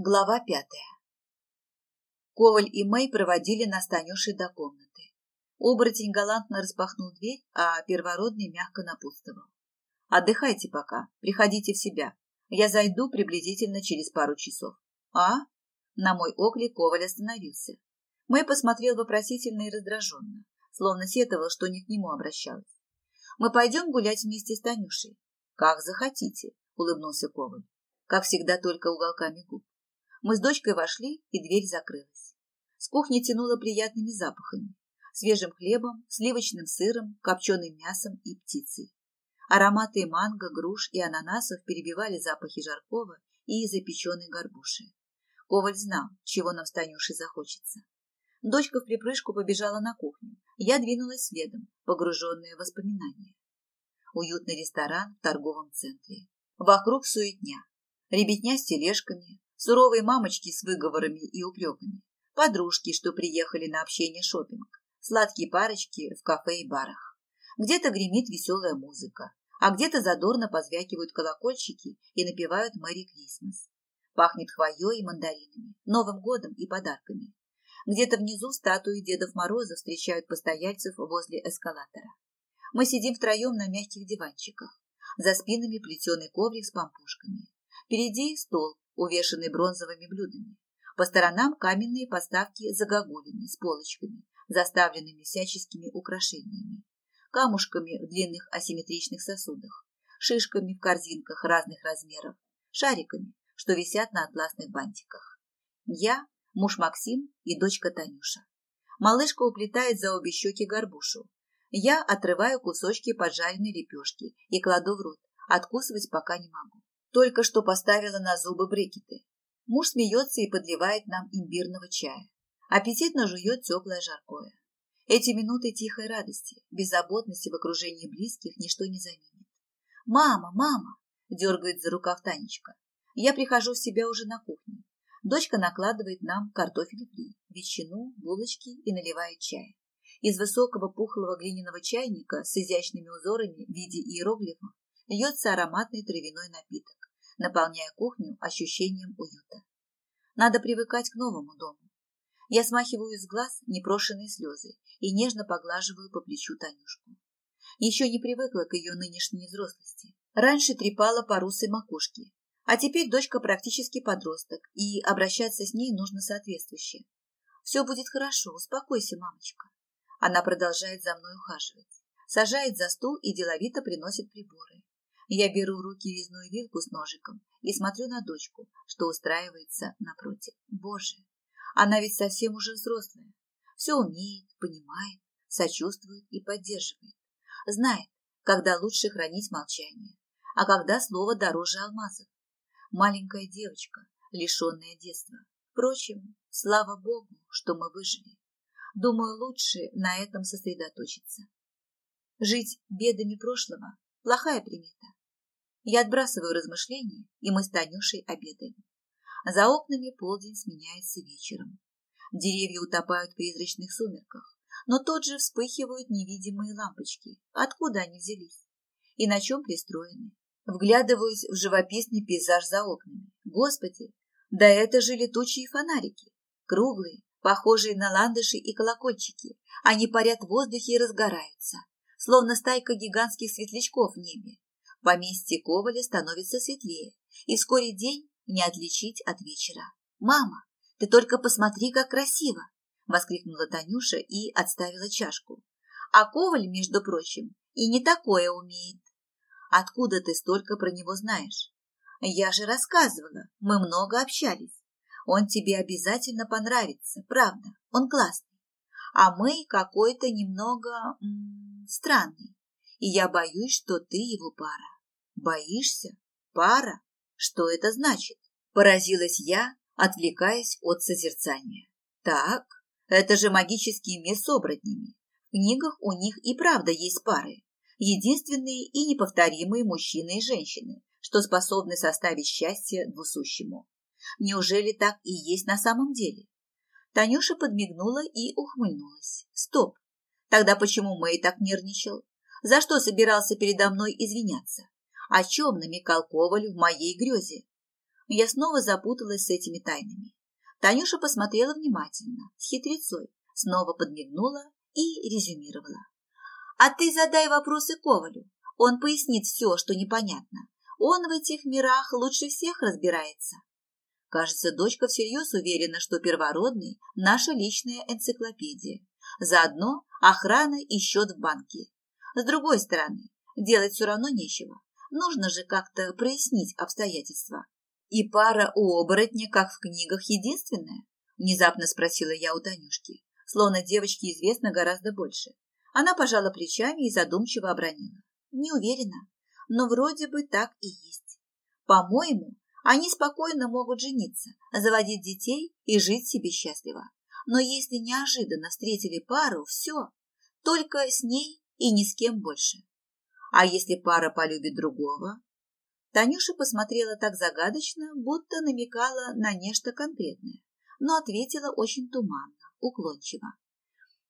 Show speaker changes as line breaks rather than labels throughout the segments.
Глава пятая. Коваль и Мэй проводили нас Танюшей до комнаты. Оборотень галантно распахнул дверь, а первородный мягко напутствовал. «Отдыхайте пока, приходите в себя. Я зайду приблизительно через пару часов». «А?» На мой оклик Коваль остановился. Мэй посмотрел вопросительно и раздраженно, словно сетовал, что не к нему обращалась. «Мы пойдем гулять вместе с Танюшей?» «Как захотите», — улыбнулся Коваль. Как всегда, только уголками губ. Мы с дочкой вошли, и дверь закрылась. С кухни тянуло приятными запахами. Свежим хлебом, сливочным сыром, копченым мясом и птицей. Ароматы манго, груш и ананасов перебивали запахи жаркого и запеченной горбуши. Коваль знал, чего нам с Танюшей захочется. Дочка в припрыжку побежала на кухню. Я двинулась следом, погруженная в воспоминания. Уютный ресторан в торговом центре. Вокруг суетня. Ребятня с тележками, суровые мамочки с выговорами и упреками, подружки, что приехали на общение шопинг, сладкие парочки в кафе и барах. Где-то гремит веселая музыка, а где-то задорно позвякивают колокольчики и напевают «Мэри Крисмас». Пахнет хвоей и мандаринами, Новым годом и подарками. Где-то внизу статуи Дедов Мороза встречают постояльцев возле эскалатора. Мы сидим втроем на мягких диванчиках. За спинами плетеный коврик с помпушками. Впереди стол, увешанный бронзовыми блюдами. По сторонам каменные поставки загогулины с полочками, заставленными всяческими украшениями, камушками в длинных асимметричных сосудах, шишками в корзинках разных размеров, шариками, что висят на атласных бантиках. Я, муж Максим и дочка Танюша. Малышка уплетает за обе щеки горбушу. Я отрываю кусочки поджаренной лепешки и кладу в рот. Откусывать пока не могу. Только что поставила на зубы брекеты. Муж смеется и подливает нам имбирного чая. Аппетитно жует теплое жаркое. Эти минуты тихой радости, беззаботности в окружении близких ничто не заменит. «Мама, мама!» – дергает за рукав Танечка. Я прихожу в себя уже на кухне. Дочка накладывает нам картофель фри, ветчину, булочки и наливает чай. Из высокого пухлого глиняного чайника с изящными узорами в виде иероглифов льется ароматный травяной напиток наполняя кухню ощущением уюта. Надо привыкать к новому дому. Я смахиваю из глаз непрошенные слезы и нежно поглаживаю по плечу Танюшку. Еще не привыкла к ее нынешней взрослости. Раньше трепала по русой макушке, а теперь дочка практически подросток, и обращаться с ней нужно соответствующе. Все будет хорошо, успокойся, мамочка. Она продолжает за мной ухаживать, сажает за стол и деловито приносит приборы. Я беру в руки резную вилку с ножиком и смотрю на дочку, что устраивается напротив. Боже, она ведь совсем уже взрослая. Все умеет, понимает, сочувствует и поддерживает. Знает, когда лучше хранить молчание, а когда слово дороже алмазов. Маленькая девочка, лишенная детства. Впрочем, слава Богу, что мы выжили. Думаю, лучше на этом сосредоточиться. Жить бедами прошлого – плохая примета. Я отбрасываю размышления, и мы с Танюшей обедаем. За окнами полдень сменяется вечером. Деревья утопают в призрачных сумерках, но тут же вспыхивают невидимые лампочки. Откуда они взялись? И на чем пристроены? Вглядываюсь в живописный пейзаж за окнами. Господи, да это же летучие фонарики. Круглые, похожие на ландыши и колокольчики. Они парят в воздухе и разгораются, словно стайка гигантских светлячков в небе. Поместье Коваля становится светлее, и вскоре день не отличить от вечера. «Мама, ты только посмотри, как красиво!» – воскликнула Танюша и отставила чашку. «А Коваль, между прочим, и не такое умеет. Откуда ты столько про него знаешь? Я же рассказывала, мы много общались. Он тебе обязательно понравится, правда, он классный. А мы какой-то немного м -м, странный и я боюсь, что ты его пара. Боишься? Пара? Что это значит? Поразилась я, отвлекаясь от созерцания. Так, это же магический мир с оборотнями. В книгах у них и правда есть пары. Единственные и неповторимые мужчины и женщины, что способны составить счастье двусущему. Неужели так и есть на самом деле? Танюша подмигнула и ухмыльнулась. Стоп. Тогда почему Мэй так нервничал? За что собирался передо мной извиняться, о чем намекал Коваль в моей грезе. Я снова запуталась с этими тайнами. Танюша посмотрела внимательно, с хитрецой, снова подмигнула и резюмировала. А ты задай вопросы Ковалю. Он пояснит все, что непонятно. Он в этих мирах лучше всех разбирается. Кажется, дочка всерьез уверена, что первородный – наша личная энциклопедия. Заодно охрана и счет в банке. С другой стороны, делать все равно нечего. Нужно же как-то прояснить обстоятельства. И пара у оборотня, как в книгах, единственная? Внезапно спросила я у Танюшки, словно девочке известно гораздо больше. Она пожала плечами и задумчиво обронила. Не уверена, но вроде бы так и есть. По-моему, они спокойно могут жениться, заводить детей и жить себе счастливо. Но если неожиданно встретили пару, все, только с ней и ни с кем больше. А если пара полюбит другого? Танюша посмотрела так загадочно, будто намекала на нечто конкретное, но ответила очень туманно, уклончиво.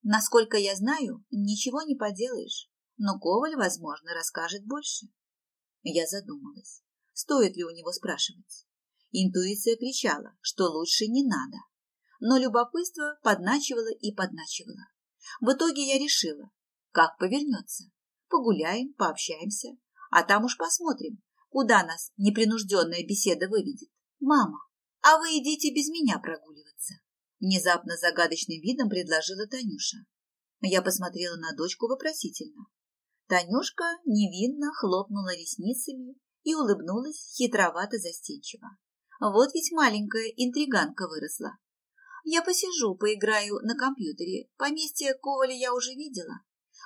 Насколько я знаю, ничего не поделаешь, но Коваль, возможно, расскажет больше. Я задумалась, стоит ли у него спрашивать. Интуиция кричала, что лучше не надо, но любопытство подначивало и подначивало. В итоге я решила, как повернется. Погуляем, пообщаемся, а там уж посмотрим, куда нас непринужденная беседа выведет. Мама, а вы идите без меня прогуливаться. Внезапно загадочным видом предложила Танюша. Я посмотрела на дочку вопросительно. Танюшка невинно хлопнула ресницами и улыбнулась хитровато-застенчиво. Вот ведь маленькая интриганка выросла. Я посижу, поиграю на компьютере. Поместье Коваля я уже видела.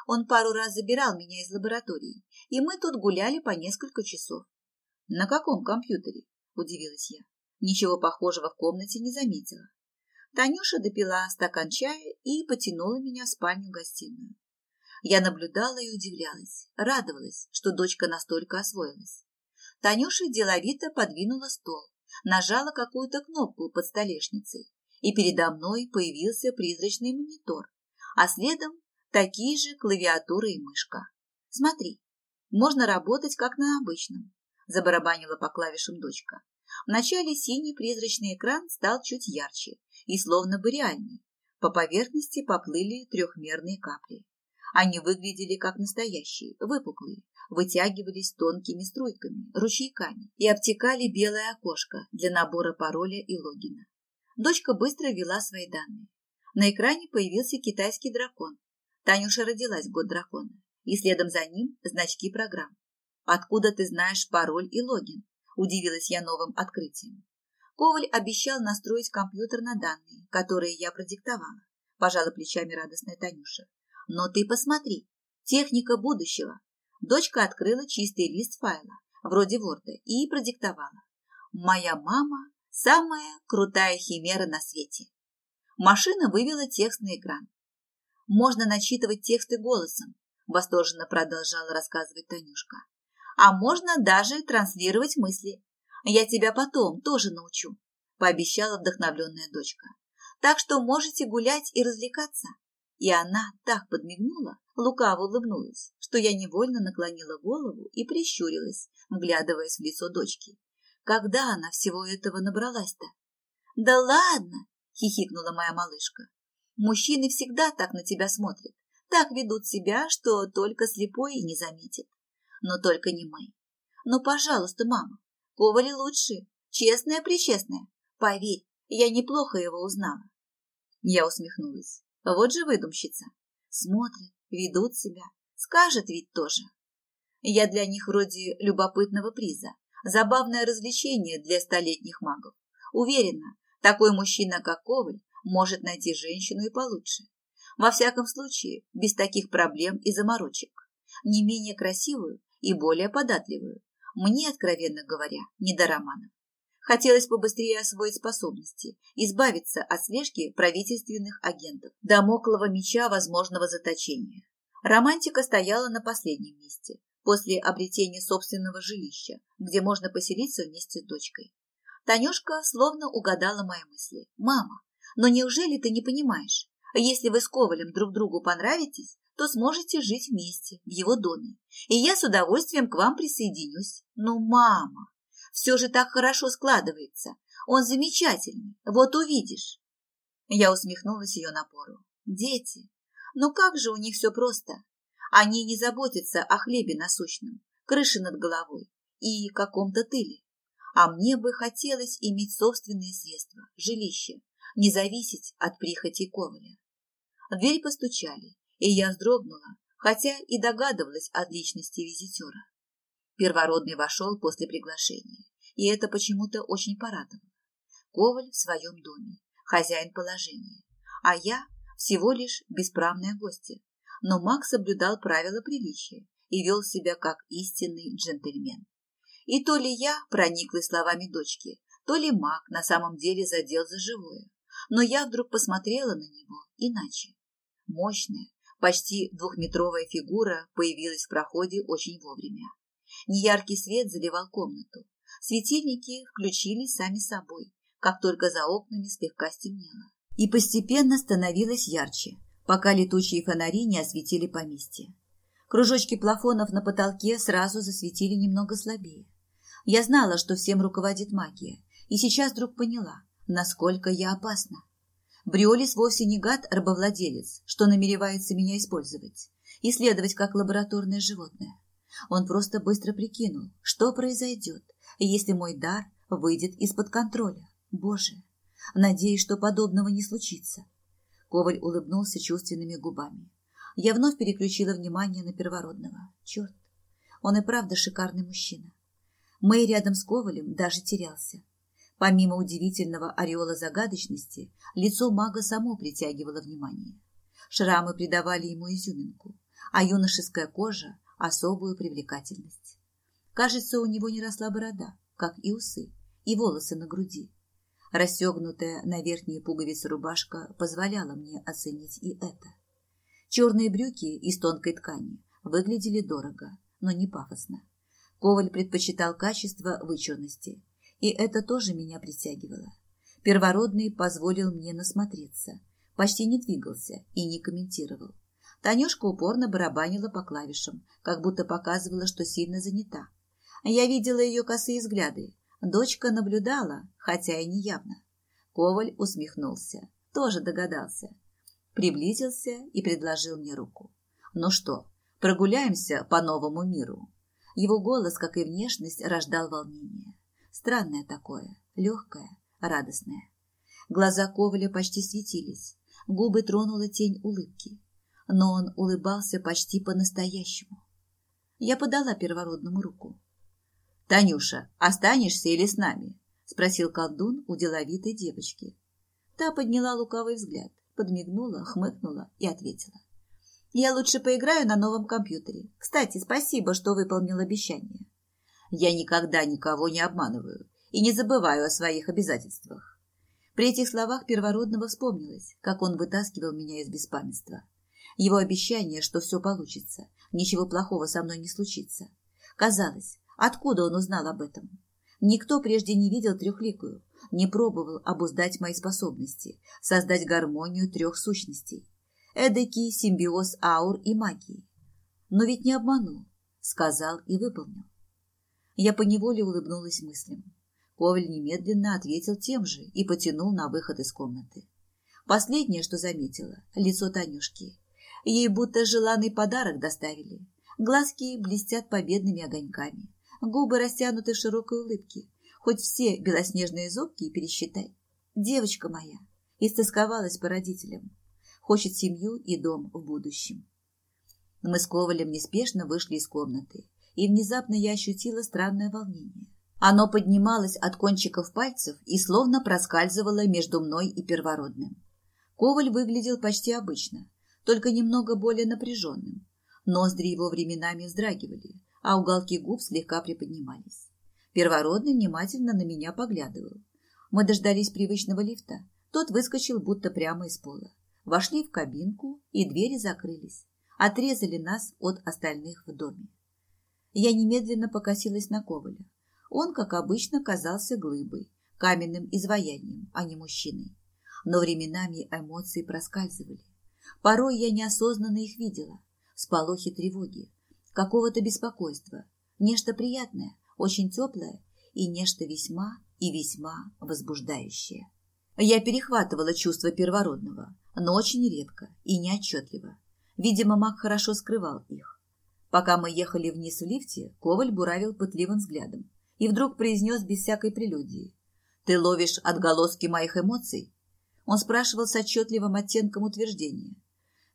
Он пару раз забирал меня из лаборатории, и мы тут гуляли по несколько часов. На каком компьютере? Удивилась я. Ничего похожего в комнате не заметила. Танюша допила стакан чая и потянула меня в спальню-гостиную. Я наблюдала и удивлялась, радовалась, что дочка настолько освоилась. Танюша деловито подвинула стол, нажала какую-то кнопку под столешницей, и передо мной появился призрачный монитор, а следом такие же клавиатура и мышка. Смотри, можно работать как на обычном, забарабанила по клавишам дочка. Вначале синий призрачный экран стал чуть ярче и словно бы реальный. По поверхности поплыли трехмерные капли. Они выглядели как настоящие, выпуклые, вытягивались тонкими струйками, ручейками и обтекали белое окошко для набора пароля и логина. Дочка быстро ввела свои данные. На экране появился китайский дракон. Танюша родилась в год дракона, и следом за ним значки программ. «Откуда ты знаешь пароль и логин?» – удивилась я новым открытием. Коваль обещал настроить компьютер на данные, которые я продиктовала. Пожала плечами радостная Танюша. Но ты посмотри, техника будущего. Дочка открыла чистый лист файла, вроде Ворда, и продиктовала. Моя мама – самая крутая химера на свете. Машина вывела текст на экран. Можно начитывать тексты голосом, восторженно продолжала рассказывать Танюшка. А можно даже транслировать мысли. Я тебя потом тоже научу, пообещала вдохновленная дочка. Так что можете гулять и развлекаться. И она так подмигнула, лукаво улыбнулась, что я невольно наклонила голову и прищурилась, вглядываясь в лицо дочки. Когда она всего этого набралась-то? Да ладно, хихикнула моя малышка. Мужчины всегда так на тебя смотрят, так ведут себя, что только слепой и не заметит. Но только не мы. Ну, пожалуйста, мама, Ковали лучше, честная-пречестная. Поверь, я неплохо его узнала. Я усмехнулась. Вот же выдумщица. Смотрят, ведут себя. Скажет ведь тоже. Я для них вроде любопытного приза. Забавное развлечение для столетних магов. Уверена, такой мужчина, как Коваль, может найти женщину и получше. Во всяком случае, без таких проблем и заморочек. Не менее красивую и более податливую. Мне, откровенно говоря, не до романов. Хотелось побыстрее освоить способности, избавиться от слежки правительственных агентов, домоклого меча возможного заточения. Романтика стояла на последнем месте, после обретения собственного жилища, где можно поселиться вместе с дочкой. Танюшка словно угадала мои мысли. «Мама, но неужели ты не понимаешь? Если вы с Ковалем друг другу понравитесь, то сможете жить вместе, в его доме. И я с удовольствием к вам присоединюсь. Ну, мама, Все же так хорошо складывается. Он замечательный, вот увидишь. Я усмехнулась ее напору. Дети. Ну как же у них все просто. Они не заботятся о хлебе насущном, крыше над головой и каком-то тыле. А мне бы хотелось иметь собственные средства, жилище, не зависеть от прихоти Коваля. В дверь постучали, и я вздрогнула, хотя и догадывалась от личности визитера. Первородный вошел после приглашения, и это почему-то очень порадовало. Коваль в своем доме, хозяин положения, а я всего лишь бесправная гостья. Но Макс соблюдал правила приличия и вел себя как истинный джентльмен. И то ли я прониклась словами дочки, то ли Мак на самом деле задел за живое. Но я вдруг посмотрела на него иначе. Мощная, почти двухметровая фигура появилась в проходе очень вовремя. Неяркий свет заливал комнату. Светильники включились сами собой, как только за окнами слегка стемнело. И постепенно становилось ярче, пока летучие фонари не осветили поместье. Кружочки плафонов на потолке сразу засветили немного слабее. Я знала, что всем руководит магия, и сейчас вдруг поняла, насколько я опасна. Бриолис вовсе не гад-рабовладелец, что намеревается меня использовать, исследовать как лабораторное животное. Он просто быстро прикинул, что произойдет, если мой дар выйдет из-под контроля. Боже, надеюсь, что подобного не случится. Коваль улыбнулся чувственными губами. Я вновь переключила внимание на первородного. Черт, он и правда шикарный мужчина. Мэй рядом с Ковалем даже терялся. Помимо удивительного ореола загадочности, лицо мага само притягивало внимание. Шрамы придавали ему изюминку, а юношеская кожа – особую привлекательность. Кажется, у него не росла борода, как и усы, и волосы на груди. Расстегнутая на верхние пуговицы рубашка позволяла мне оценить и это. Черные брюки из тонкой ткани выглядели дорого, но не пафосно. Коваль предпочитал качество вычурности, и это тоже меня притягивало. Первородный позволил мне насмотреться, почти не двигался и не комментировал. Танюшка упорно барабанила по клавишам, как будто показывала, что сильно занята. Я видела ее косые взгляды. Дочка наблюдала, хотя и не явно. Коваль усмехнулся, тоже догадался. Приблизился и предложил мне руку. «Ну что, прогуляемся по новому миру?» Его голос, как и внешность, рождал волнение. Странное такое, легкое, радостное. Глаза Коваля почти светились, губы тронула тень улыбки. Но он улыбался почти по-настоящему. Я подала первородному руку. «Танюша, останешься или с нами?» – спросил колдун у деловитой девочки. Та подняла лукавый взгляд, подмигнула, хмыкнула и ответила. Я лучше поиграю на новом компьютере. Кстати, спасибо, что выполнил обещание. Я никогда никого не обманываю и не забываю о своих обязательствах. При этих словах первородного вспомнилось, как он вытаскивал меня из беспамятства. Его обещание, что все получится, ничего плохого со мной не случится. Казалось, откуда он узнал об этом? Никто прежде не видел трехликую, не пробовал обуздать мои способности, создать гармонию трех сущностей. Эдакий симбиоз аур и магии. Но ведь не обманул, сказал и выполнил. Я поневоле улыбнулась мыслям. Коваль немедленно ответил тем же и потянул на выход из комнаты. Последнее, что заметила, лицо Танюшки. Ей будто желанный подарок доставили. Глазки блестят победными огоньками, губы растянуты широкой улыбке. Хоть все белоснежные зубки пересчитай. Девочка моя истосковалась по родителям хочет семью и дом в будущем. Мы с Ковалем неспешно вышли из комнаты, и внезапно я ощутила странное волнение. Оно поднималось от кончиков пальцев и словно проскальзывало между мной и первородным. Коваль выглядел почти обычно, только немного более напряженным. Ноздри его временами вздрагивали, а уголки губ слегка приподнимались. Первородный внимательно на меня поглядывал. Мы дождались привычного лифта. Тот выскочил будто прямо из пола вошли в кабинку, и двери закрылись, отрезали нас от остальных в доме. Я немедленно покосилась на Коваля. Он, как обычно, казался глыбой, каменным изваянием, а не мужчиной. Но временами эмоции проскальзывали. Порой я неосознанно их видела. Сполохи тревоги, какого-то беспокойства, нечто приятное, очень теплое и нечто весьма и весьма возбуждающее. Я перехватывала чувства первородного, но очень редко и неотчетливо. Видимо, маг хорошо скрывал их. Пока мы ехали вниз в лифте, Коваль буравил пытливым взглядом и вдруг произнес без всякой прелюдии. «Ты ловишь отголоски моих эмоций?» Он спрашивал с отчетливым оттенком утверждения.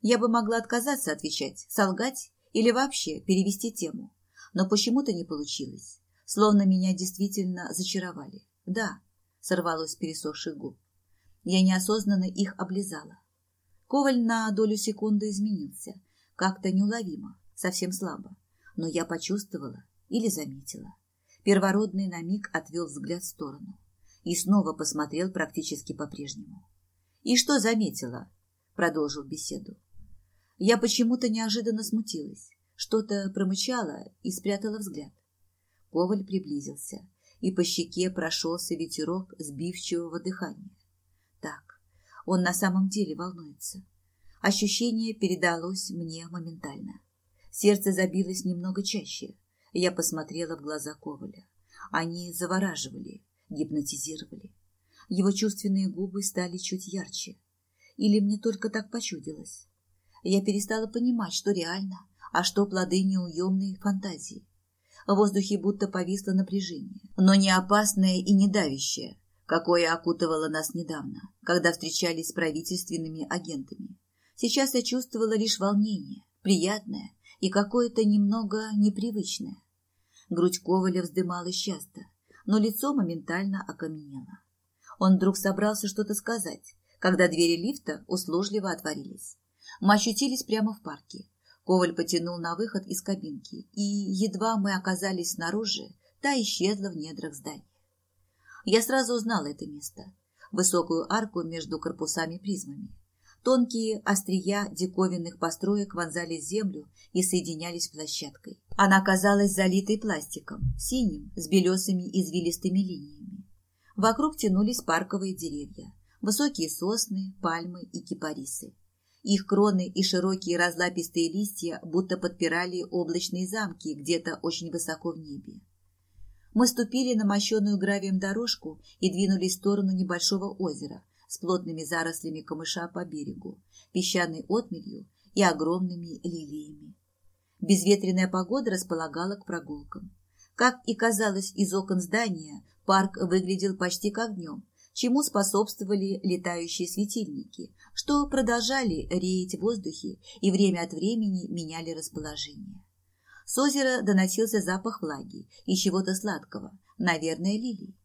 Я бы могла отказаться отвечать, солгать или вообще перевести тему. Но почему-то не получилось. Словно меня действительно зачаровали. Да, сорвалось с пересохших губ. Я неосознанно их облизала. Коваль на долю секунды изменился. Как-то неуловимо, совсем слабо. Но я почувствовала или заметила. Первородный на миг отвел взгляд в сторону и снова посмотрел практически по-прежнему. «И что заметила?» – продолжил беседу. Я почему-то неожиданно смутилась, что-то промычала и спрятала взгляд. Коваль приблизился, и по щеке прошелся ветерок сбивчивого дыхания. Так, он на самом деле волнуется. Ощущение передалось мне моментально. Сердце забилось немного чаще. Я посмотрела в глаза Коваля. Они завораживали, гипнотизировали. Его чувственные губы стали чуть ярче. Или мне только так почудилось? Я перестала понимать, что реально, а что плоды неуемной фантазии. В воздухе будто повисло напряжение, но не опасное и не давящее, какое окутывало нас недавно, когда встречались с правительственными агентами. Сейчас я чувствовала лишь волнение, приятное и какое-то немного непривычное. Грудь Коваля вздымалась часто, но лицо моментально окаменело. Он вдруг собрался что-то сказать, когда двери лифта услужливо отворились. Мы очутились прямо в парке. Коваль потянул на выход из кабинки, и едва мы оказались снаружи, та исчезла в недрах здания. Я сразу узнала это место. Высокую арку между корпусами-призмами. Тонкие острия диковинных построек вонзались в землю и соединялись площадкой. Она казалась залитой пластиком, синим, с белесыми извилистыми линиями. Вокруг тянулись парковые деревья, высокие сосны, пальмы и кипарисы. Их кроны и широкие разлапистые листья будто подпирали облачные замки где-то очень высоко в небе. Мы ступили на мощенную гравием дорожку и двинулись в сторону небольшого озера с плотными зарослями камыша по берегу, песчаной отмелью и огромными лилиями. Безветренная погода располагала к прогулкам. Как и казалось из окон здания, парк выглядел почти как днем, чему способствовали летающие светильники, что продолжали реять в воздухе и время от времени меняли расположение. С озера доносился запах влаги и чего-то сладкого, наверное, лилий.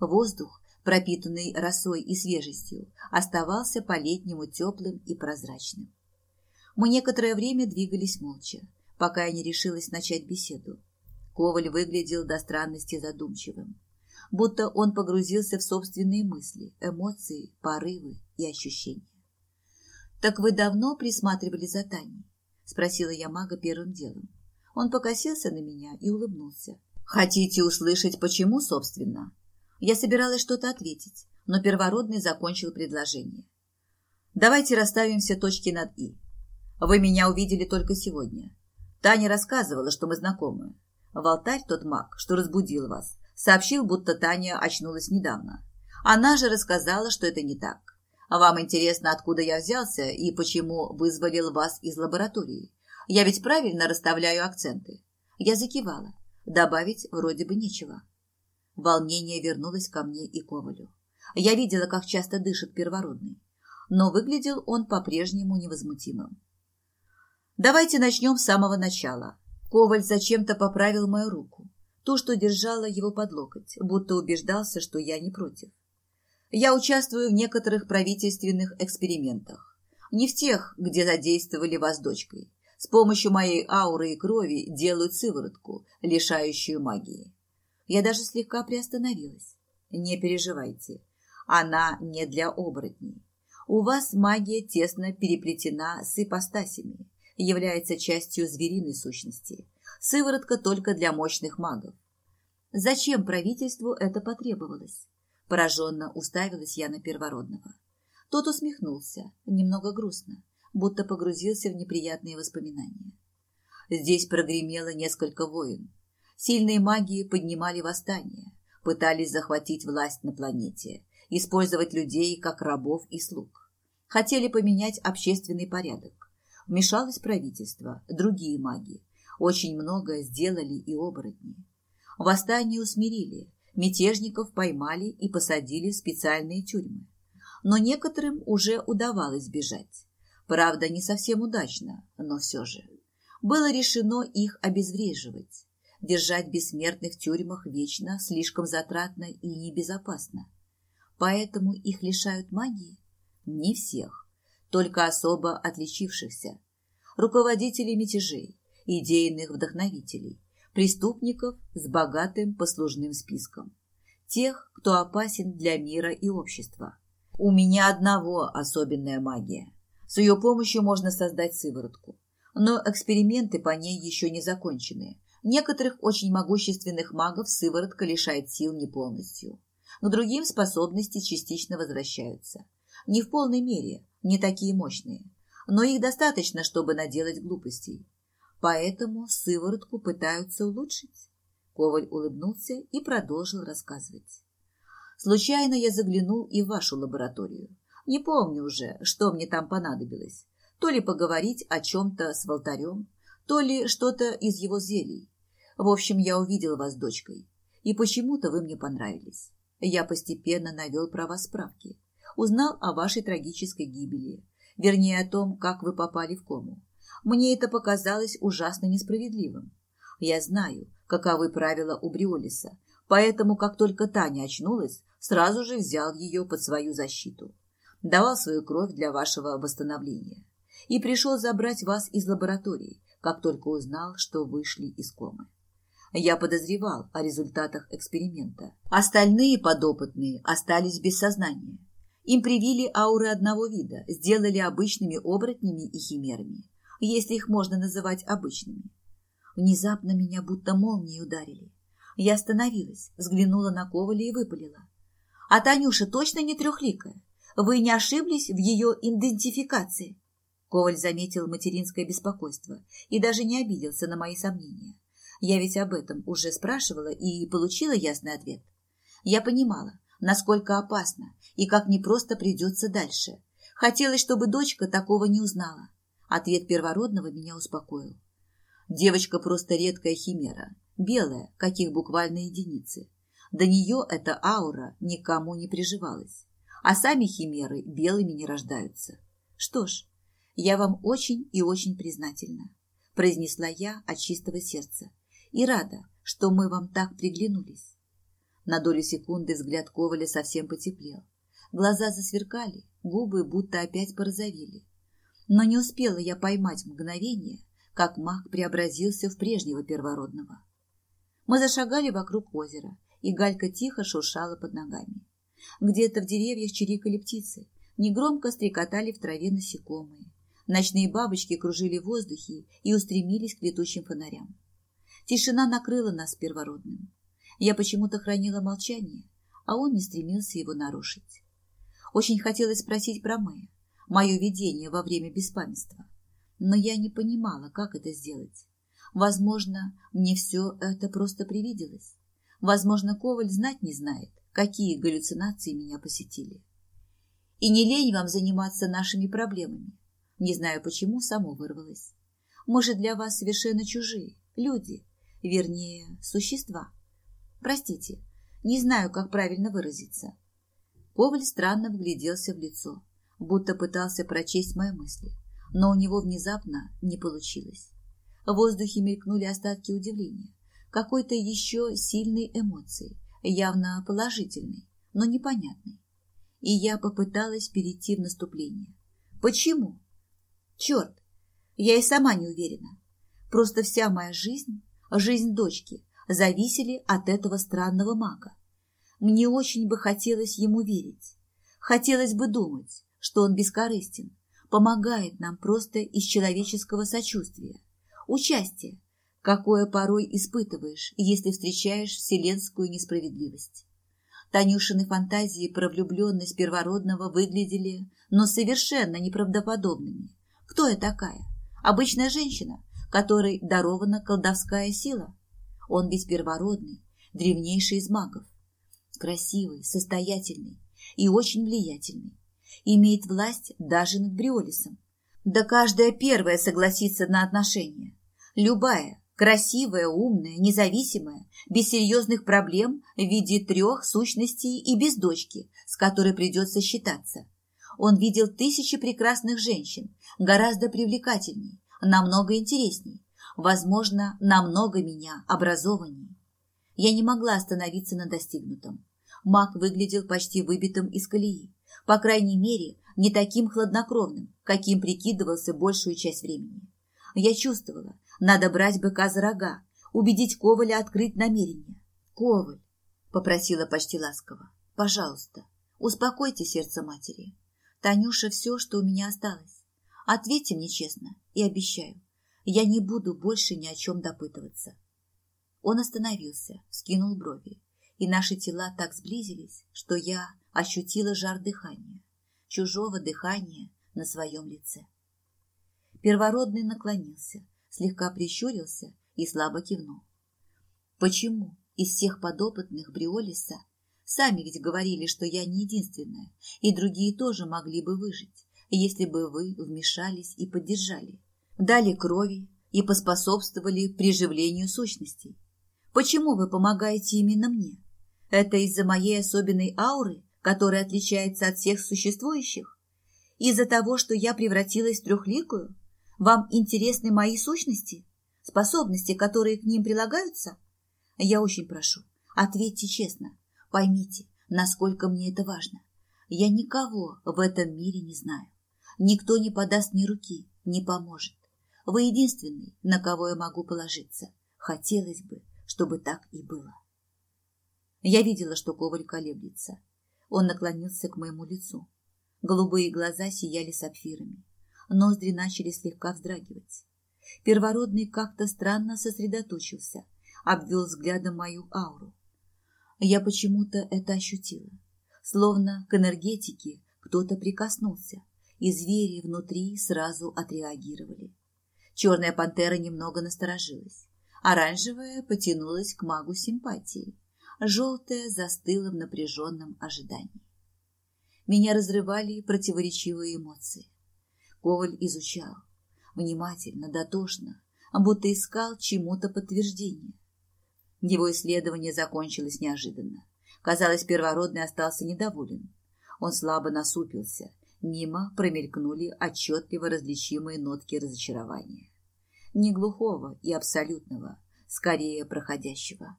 Воздух, пропитанный росой и свежестью, оставался по-летнему теплым и прозрачным. Мы некоторое время двигались молча, пока я не решилась начать беседу. Коваль выглядел до странности задумчивым будто он погрузился в собственные мысли, эмоции, порывы и ощущения. «Так вы давно присматривали за Таней?» – спросила я мага первым делом. Он покосился на меня и улыбнулся. «Хотите услышать, почему, собственно?» Я собиралась что-то ответить, но первородный закончил предложение. «Давайте расставим все точки над «и». Вы меня увидели только сегодня. Таня рассказывала, что мы знакомы. В тот маг, что разбудил вас, сообщил, будто Таня очнулась недавно. Она же рассказала, что это не так. Вам интересно, откуда я взялся и почему вызволил вас из лаборатории? Я ведь правильно расставляю акценты. Я закивала. Добавить вроде бы нечего. Волнение вернулось ко мне и Ковалю. Я видела, как часто дышит первородный, но выглядел он по-прежнему невозмутимым. Давайте начнем с самого начала. Коваль зачем-то поправил мою руку ту, что держала его под локоть, будто убеждался, что я не против. Я участвую в некоторых правительственных экспериментах. Не в тех, где задействовали вас дочкой. С помощью моей ауры и крови делают сыворотку, лишающую магии. Я даже слегка приостановилась. Не переживайте, она не для оборотней. У вас магия тесно переплетена с ипостасями, является частью звериной сущности – Сыворотка только для мощных магов. Зачем правительству это потребовалось? Пораженно уставилась я на первородного. Тот усмехнулся, немного грустно, будто погрузился в неприятные воспоминания. Здесь прогремело несколько войн. Сильные маги поднимали восстание, пытались захватить власть на планете, использовать людей как рабов и слуг. Хотели поменять общественный порядок. Вмешалось правительство, другие маги. Очень многое сделали и оборотни. Восстание усмирили, мятежников поймали и посадили в специальные тюрьмы. Но некоторым уже удавалось бежать. Правда, не совсем удачно, но все же. Было решено их обезвреживать. Держать бессмертных в тюрьмах вечно слишком затратно и небезопасно. Поэтому их лишают магии? Не всех, только особо отличившихся. Руководителей мятежей, идейных вдохновителей, преступников с богатым послужным списком. Тех, кто опасен для мира и общества. У меня одного особенная магия. С ее помощью можно создать сыворотку. Но эксперименты по ней еще не закончены. Некоторых очень могущественных магов сыворотка лишает сил не полностью. К другим способности частично возвращаются. Не в полной мере, не такие мощные. Но их достаточно, чтобы наделать глупостей. Поэтому сыворотку пытаются улучшить. Коваль улыбнулся и продолжил рассказывать. Случайно я заглянул и в вашу лабораторию. Не помню уже, что мне там понадобилось. То ли поговорить о чем-то с волтарем, то ли что-то из его зелий. В общем, я увидел вас дочкой, и почему-то вы мне понравились. Я постепенно навел про справки. Узнал о вашей трагической гибели, вернее о том, как вы попали в кому. Мне это показалось ужасно несправедливым. Я знаю, каковы правила у Бриолиса, поэтому, как только Таня очнулась, сразу же взял ее под свою защиту. Давал свою кровь для вашего восстановления. И пришел забрать вас из лаборатории, как только узнал, что вышли из комы. Я подозревал о результатах эксперимента. Остальные подопытные остались без сознания. Им привили ауры одного вида, сделали обычными оборотнями и химерами если их можно называть обычными. Внезапно меня будто молнией ударили. Я остановилась, взглянула на Коваля и выпалила. «А Танюша точно не трехликая? Вы не ошиблись в ее идентификации?» Коваль заметил материнское беспокойство и даже не обиделся на мои сомнения. Я ведь об этом уже спрашивала и получила ясный ответ. Я понимала, насколько опасно и как непросто придется дальше. Хотелось, чтобы дочка такого не узнала. Ответ первородного меня успокоил. Девочка просто редкая химера, белая, каких буквально единицы. До нее эта аура никому не приживалась, а сами химеры белыми не рождаются. Что ж, я вам очень и очень признательна, произнесла я от чистого сердца, и рада, что мы вам так приглянулись. На долю секунды взгляд Коваля совсем потеплел. Глаза засверкали, губы будто опять порозовели. Но не успела я поймать мгновение, как маг преобразился в прежнего первородного. Мы зашагали вокруг озера, и галька тихо шуршала под ногами. Где-то в деревьях чирикали птицы, негромко стрекотали в траве насекомые. Ночные бабочки кружили в воздухе и устремились к летучим фонарям. Тишина накрыла нас первородным. Я почему-то хранила молчание, а он не стремился его нарушить. Очень хотелось спросить про Мэя, мое видение во время беспамятства. Но я не понимала, как это сделать. Возможно, мне все это просто привиделось. Возможно, Коваль знать не знает, какие галлюцинации меня посетили. И не лень вам заниматься нашими проблемами. Не знаю почему, само вырвалось. Мы же для вас совершенно чужие, люди, вернее, существа. Простите, не знаю, как правильно выразиться. Коваль странно вгляделся в лицо будто пытался прочесть мои мысли, но у него внезапно не получилось. В воздухе мелькнули остатки удивления, какой-то еще сильной эмоции, явно положительной, но непонятной. И я попыталась перейти в наступление. Почему? Черт, я и сама не уверена. Просто вся моя жизнь, жизнь дочки, зависели от этого странного мага. Мне очень бы хотелось ему верить. Хотелось бы думать, что он бескорыстен, помогает нам просто из человеческого сочувствия, участия, какое порой испытываешь, если встречаешь вселенскую несправедливость. Танюшины фантазии про влюбленность первородного выглядели, но совершенно неправдоподобными. Кто я такая? Обычная женщина, которой дарована колдовская сила? Он ведь первородный, древнейший из магов. красивый, состоятельный и очень влиятельный. Имеет власть даже над Бриолисом. Да каждая первая согласится на отношения. Любая, красивая, умная, независимая, без серьезных проблем в виде трех сущностей и без дочки, с которой придется считаться. Он видел тысячи прекрасных женщин, гораздо привлекательней, намного интересней, возможно, намного меня образованней. Я не могла остановиться на достигнутом. Маг выглядел почти выбитым из колеи. По крайней мере, не таким хладнокровным, каким прикидывался большую часть времени. Я чувствовала, надо брать быка за рога, убедить Коваля открыть намерение. «Коваль», — попросила почти ласково, — «пожалуйста, успокойте сердце матери. Танюша все, что у меня осталось. Ответьте мне честно и обещаю, я не буду больше ни о чем допытываться». Он остановился, скинул брови, и наши тела так сблизились, что я ощутила жар дыхания, чужого дыхания на своем лице. Первородный наклонился, слегка прищурился и слабо кивнул. Почему из всех подопытных Бриолиса сами ведь говорили, что я не единственная, и другие тоже могли бы выжить, если бы вы вмешались и поддержали, дали крови и поспособствовали приживлению сущностей? Почему вы помогаете именно мне? Это из-за моей особенной ауры, которая отличается от всех существующих? Из-за того, что я превратилась в трехликую? Вам интересны мои сущности? Способности, которые к ним прилагаются? Я очень прошу, ответьте честно. Поймите, насколько мне это важно. Я никого в этом мире не знаю. Никто не подаст ни руки, не поможет. Вы единственный, на кого я могу положиться. Хотелось бы, чтобы так и было. Я видела, что Коваль колеблется. Он наклонился к моему лицу. Голубые глаза сияли сапфирами. Ноздри начали слегка вздрагивать. Первородный как-то странно сосредоточился, обвел взглядом мою ауру. Я почему-то это ощутила. Словно к энергетике кто-то прикоснулся, и звери внутри сразу отреагировали. Черная пантера немного насторожилась. Оранжевая потянулась к магу симпатии. Желтая застыла в напряженном ожидании. Меня разрывали противоречивые эмоции. Коваль изучал. Внимательно, дотошно, будто искал чему-то подтверждение. Его исследование закончилось неожиданно. Казалось, первородный остался недоволен. Он слабо насупился. Мимо промелькнули отчетливо различимые нотки разочарования не глухого и абсолютного, скорее проходящего.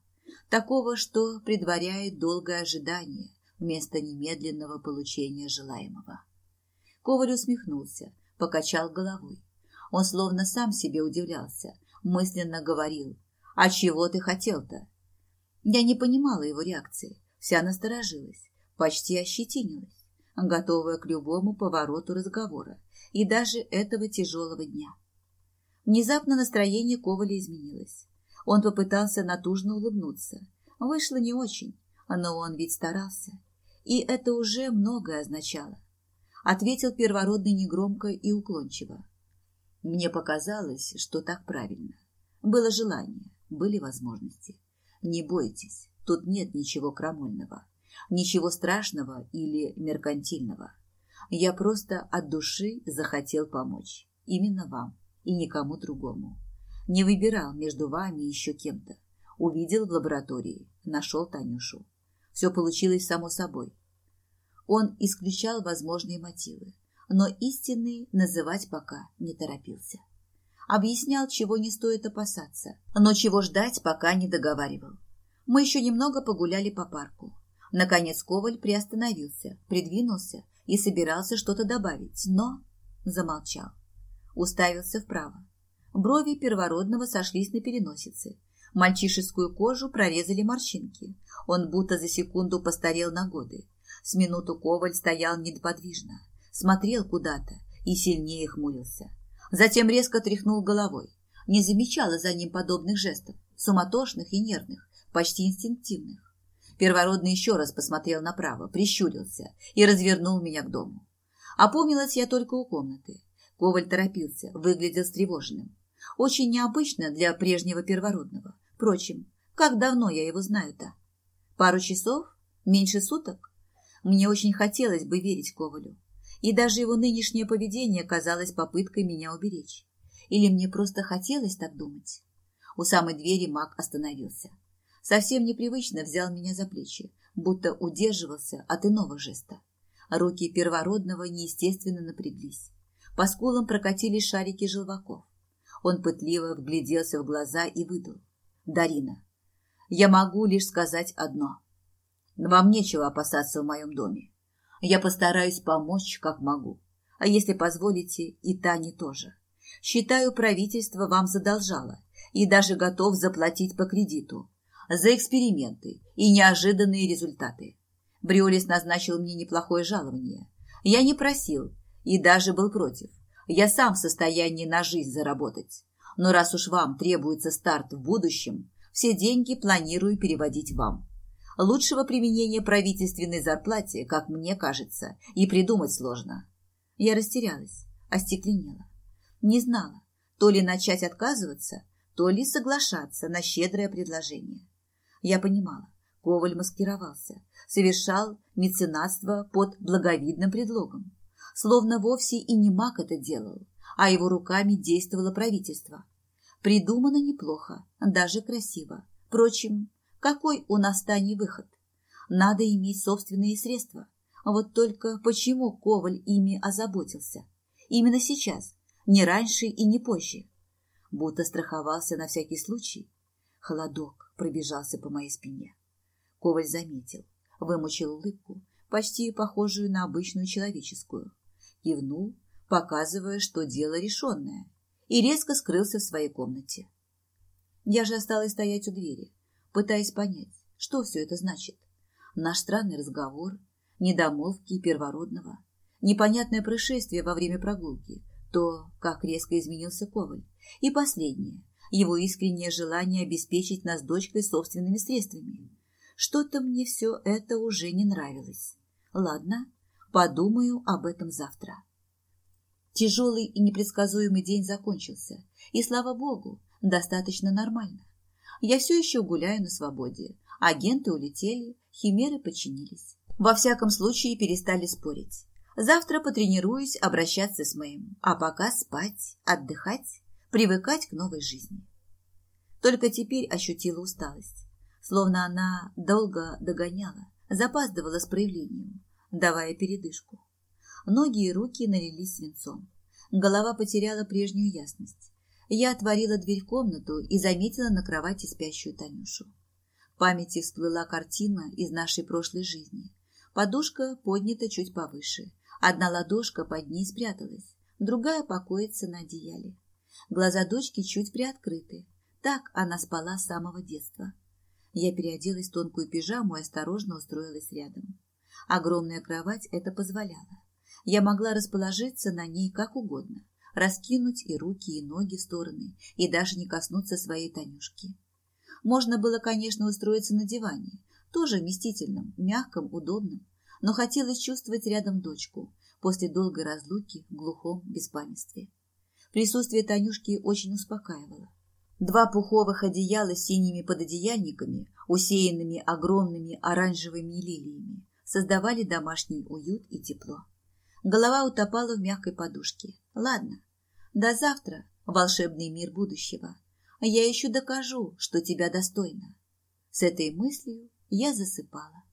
Такого, что предваряет долгое ожидание вместо немедленного получения желаемого. Коваль усмехнулся, покачал головой. Он словно сам себе удивлялся, мысленно говорил «А чего ты хотел-то?» Я не понимала его реакции, вся насторожилась, почти ощетинилась, готовая к любому повороту разговора и даже этого тяжелого дня. Внезапно настроение Коваля изменилось. Он попытался натужно улыбнуться. Вышло не очень, но он ведь старался. И это уже многое означало. Ответил первородный негромко и уклончиво. Мне показалось, что так правильно. Было желание, были возможности. Не бойтесь, тут нет ничего крамольного, ничего страшного или меркантильного. Я просто от души захотел помочь. Именно вам и никому другому. Не выбирал между вами еще кем-то. Увидел в лаборатории, нашел Танюшу. Все получилось само собой. Он исключал возможные мотивы, но истинные называть пока не торопился. Объяснял, чего не стоит опасаться, но чего ждать пока не договаривал. Мы еще немного погуляли по парку. Наконец Коваль приостановился, придвинулся и собирался что-то добавить, но замолчал уставился вправо. Брови первородного сошлись на переносице. Мальчишескую кожу прорезали морщинки. Он будто за секунду постарел на годы. С минуту Коваль стоял недоподвижно, смотрел куда-то и сильнее хмурился. Затем резко тряхнул головой. Не замечала за ним подобных жестов, суматошных и нервных, почти инстинктивных. Первородный еще раз посмотрел направо, прищурился и развернул меня к дому. Опомнилась я только у комнаты. Коваль торопился, выглядел встревоженным. Очень необычно для прежнего первородного. Впрочем, как давно я его знаю-то? Пару часов? Меньше суток? Мне очень хотелось бы верить Ковалю. И даже его нынешнее поведение казалось попыткой меня уберечь. Или мне просто хотелось так думать? У самой двери маг остановился. Совсем непривычно взял меня за плечи, будто удерживался от иного жеста. Руки первородного неестественно напряглись. По скулам прокатились шарики желваков. Он пытливо вгляделся в глаза и выдал. «Дарина, я могу лишь сказать одно. Вам нечего опасаться в моем доме. Я постараюсь помочь, как могу. А если позволите, и Тане тоже. Считаю, правительство вам задолжало и даже готов заплатить по кредиту. За эксперименты и неожиданные результаты. Бриолис назначил мне неплохое жалование. Я не просил и даже был против. Я сам в состоянии на жизнь заработать. Но раз уж вам требуется старт в будущем, все деньги планирую переводить вам. Лучшего применения правительственной зарплате, как мне кажется, и придумать сложно. Я растерялась, остекленела. Не знала, то ли начать отказываться, то ли соглашаться на щедрое предложение. Я понимала, Коваль маскировался, совершал меценатство под благовидным предлогом. Словно вовсе и не маг это делал, а его руками действовало правительство. Придумано неплохо, даже красиво. Впрочем, какой у нас Тани выход? Надо иметь собственные средства. Вот только почему Коваль ими озаботился? Именно сейчас, не раньше и не позже. Будто страховался на всякий случай. Холодок пробежался по моей спине. Коваль заметил, вымучил улыбку, почти похожую на обычную человеческую. Кивнул, показывая, что дело решенное, и резко скрылся в своей комнате. Я же осталась стоять у двери, пытаясь понять, что все это значит. Наш странный разговор, недомолвки первородного, непонятное происшествие во время прогулки, то, как резко изменился Коваль, и последнее, его искреннее желание обеспечить нас дочкой собственными средствами. Что-то мне все это уже не нравилось. Ладно, подумаю об этом завтра. Тяжелый и непредсказуемый день закончился, и, слава богу, достаточно нормально. Я все еще гуляю на свободе. Агенты улетели, химеры подчинились. Во всяком случае, перестали спорить. Завтра потренируюсь обращаться с моим, а пока спать, отдыхать, привыкать к новой жизни. Только теперь ощутила усталость, словно она долго догоняла, запаздывала с проявлением, давая передышку. Ноги и руки налились свинцом. Голова потеряла прежнюю ясность. Я отворила дверь в комнату и заметила на кровати спящую Танюшу. В памяти всплыла картина из нашей прошлой жизни. Подушка поднята чуть повыше. Одна ладошка под ней спряталась, другая покоится на одеяле. Глаза дочки чуть приоткрыты. Так она спала с самого детства. Я переоделась в тонкую пижаму и осторожно устроилась рядом. Огромная кровать это позволяла. Я могла расположиться на ней как угодно, раскинуть и руки, и ноги в стороны, и даже не коснуться своей Танюшки. Можно было, конечно, устроиться на диване, тоже вместительном, мягком, удобном, но хотелось чувствовать рядом дочку после долгой разлуки в глухом беспамятстве. Присутствие Танюшки очень успокаивало. Два пуховых одеяла с синими пододеяльниками, усеянными огромными оранжевыми лилиями, создавали домашний уют и тепло. Голова утопала в мягкой подушке. Ладно, до завтра, волшебный мир будущего. Я еще докажу, что тебя достойно. С этой мыслью я засыпала.